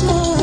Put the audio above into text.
small